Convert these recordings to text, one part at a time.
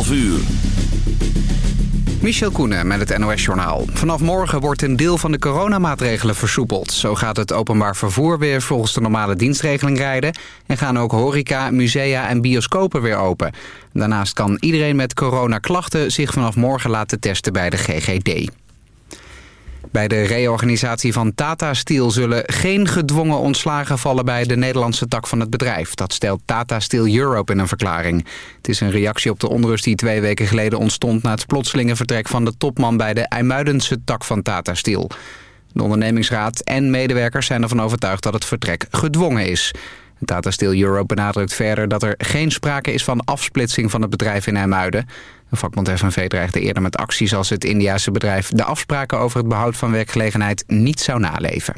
11 uur. Michel Koenen met het NOS-journaal. Vanaf morgen wordt een deel van de coronamaatregelen versoepeld. Zo gaat het openbaar vervoer weer volgens de normale dienstregeling rijden... en gaan ook horeca, musea en bioscopen weer open. Daarnaast kan iedereen met coronaklachten zich vanaf morgen laten testen bij de GGD. Bij de reorganisatie van Tata Steel zullen geen gedwongen ontslagen vallen bij de Nederlandse tak van het bedrijf. Dat stelt Tata Steel Europe in een verklaring. Het is een reactie op de onrust die twee weken geleden ontstond na het plotselinge vertrek van de topman bij de IJmuidense tak van Tata Steel. De ondernemingsraad en medewerkers zijn ervan overtuigd dat het vertrek gedwongen is. Tata Steel Europe benadrukt verder dat er geen sprake is van afsplitsing van het bedrijf in IJmuiden. De vakbond FNV dreigde eerder met acties als het Indiase bedrijf... de afspraken over het behoud van werkgelegenheid niet zou naleven.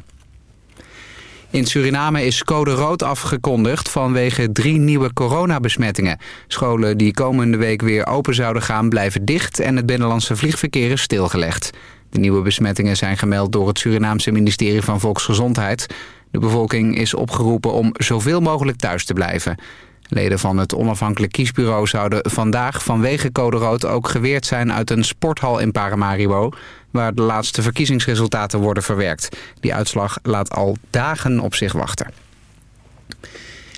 In Suriname is code rood afgekondigd vanwege drie nieuwe coronabesmettingen. Scholen die komende week weer open zouden gaan blijven dicht... en het binnenlandse vliegverkeer is stilgelegd. De nieuwe besmettingen zijn gemeld door het Surinaamse ministerie van Volksgezondheid. De bevolking is opgeroepen om zoveel mogelijk thuis te blijven. Leden van het onafhankelijk kiesbureau zouden vandaag vanwege code rood ook geweerd zijn uit een sporthal in Paramaribo, waar de laatste verkiezingsresultaten worden verwerkt. Die uitslag laat al dagen op zich wachten.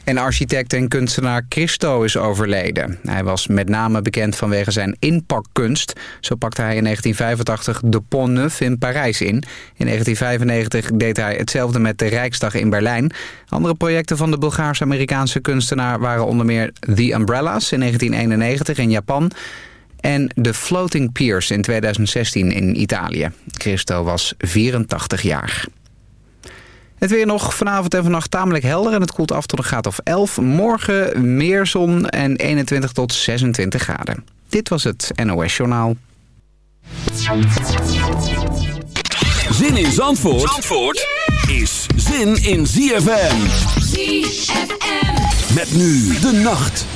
En architect en kunstenaar Christo is overleden. Hij was met name bekend vanwege zijn inpakkunst. Zo pakte hij in 1985 de Pont Neuf in Parijs in. In 1995 deed hij hetzelfde met de Rijksdag in Berlijn. Andere projecten van de Bulgaars-Amerikaanse kunstenaar waren onder meer The Umbrellas in 1991 in Japan... en The Floating Piers in 2016 in Italië. Christo was 84 jaar. Het weer nog vanavond en vannacht tamelijk helder en het koelt af tot een graad of 11. Morgen meer zon en 21 tot 26 graden. Dit was het NOS Journaal. Zin in Zandvoort, Zandvoort is zin in ZFM. ZFM. Met nu de nacht.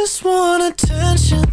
Just want attention.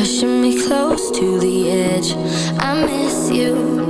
pushing me close to the edge. I miss you.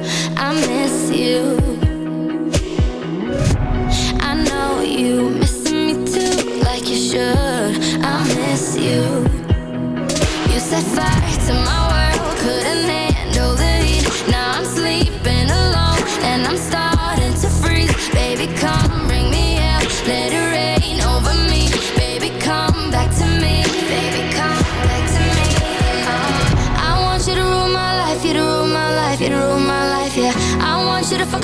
I miss you.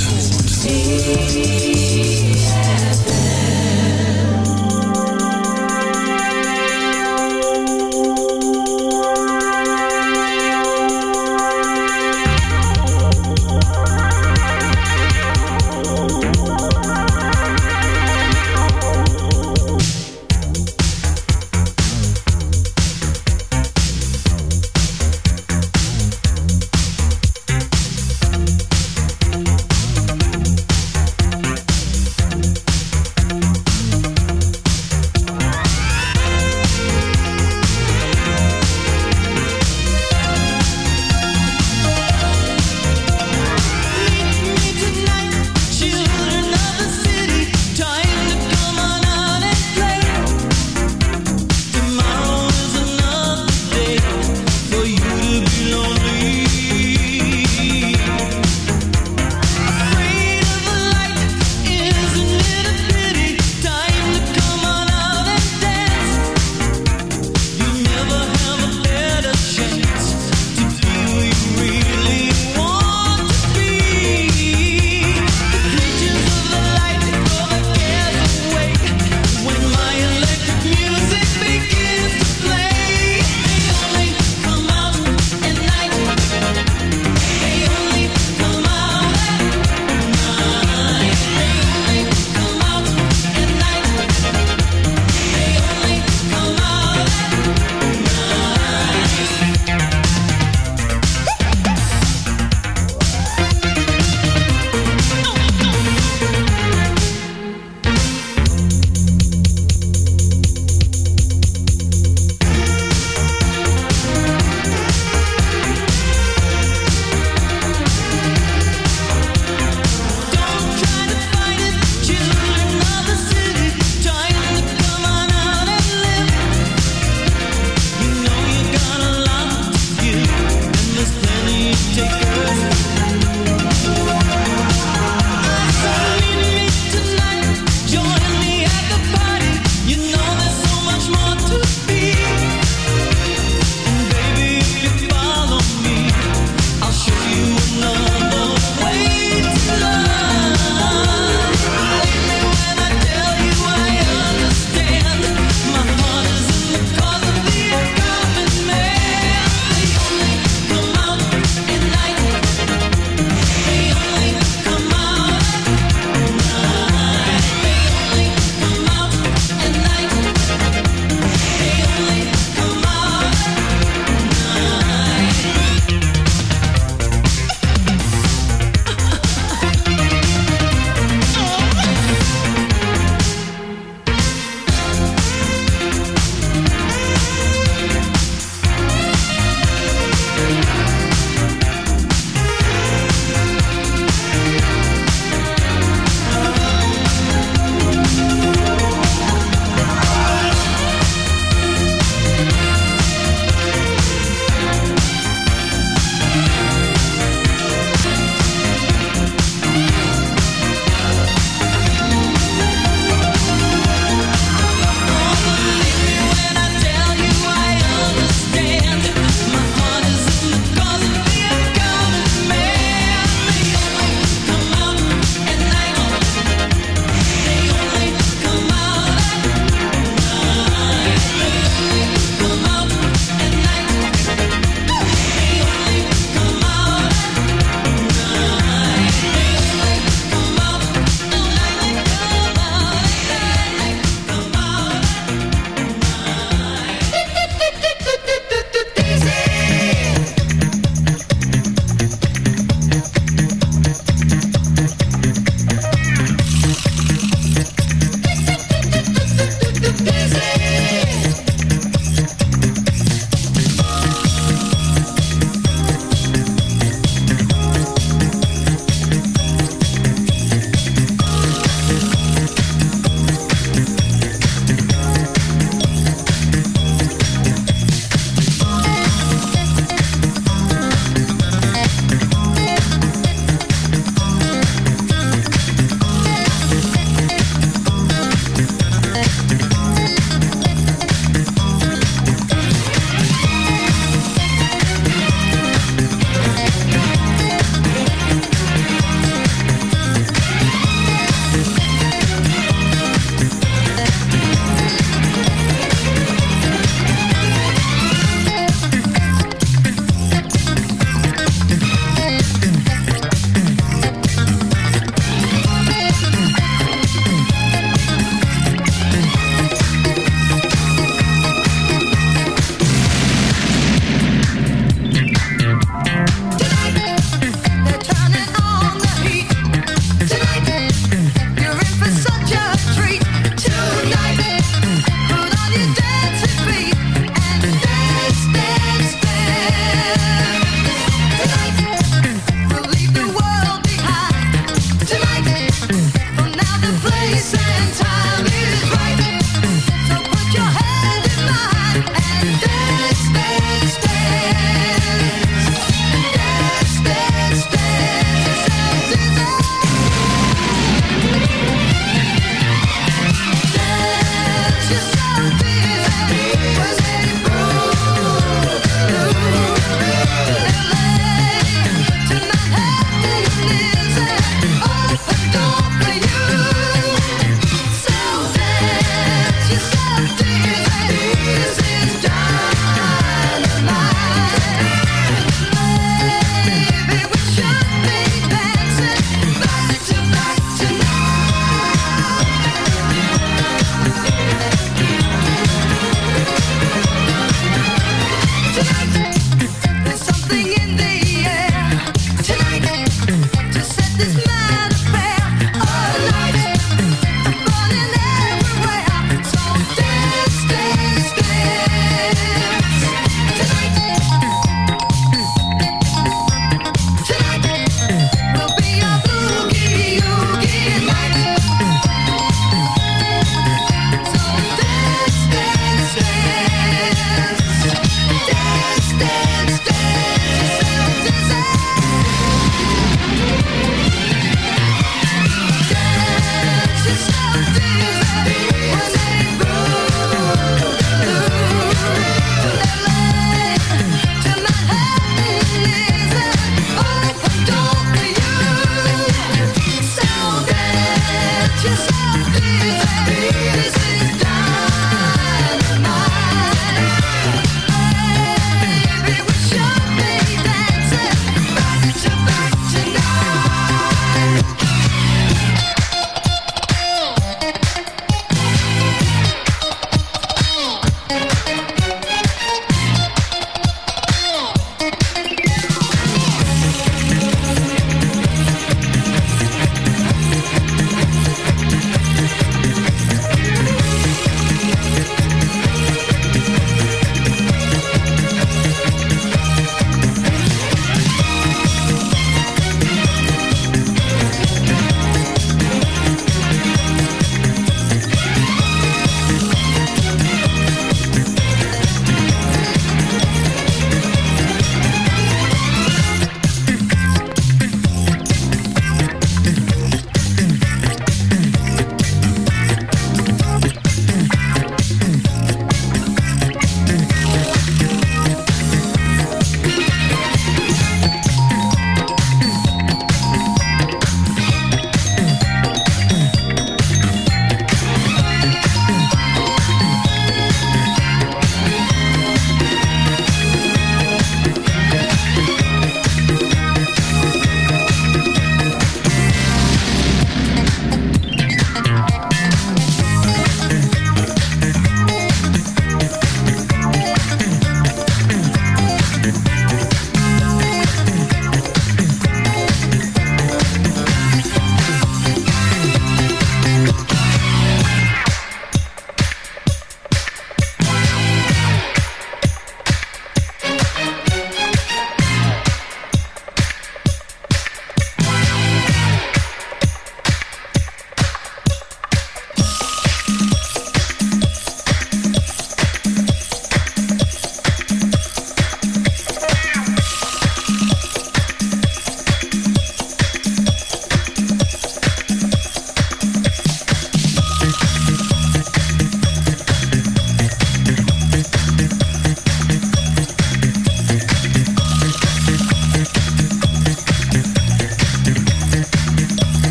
Zandvoort.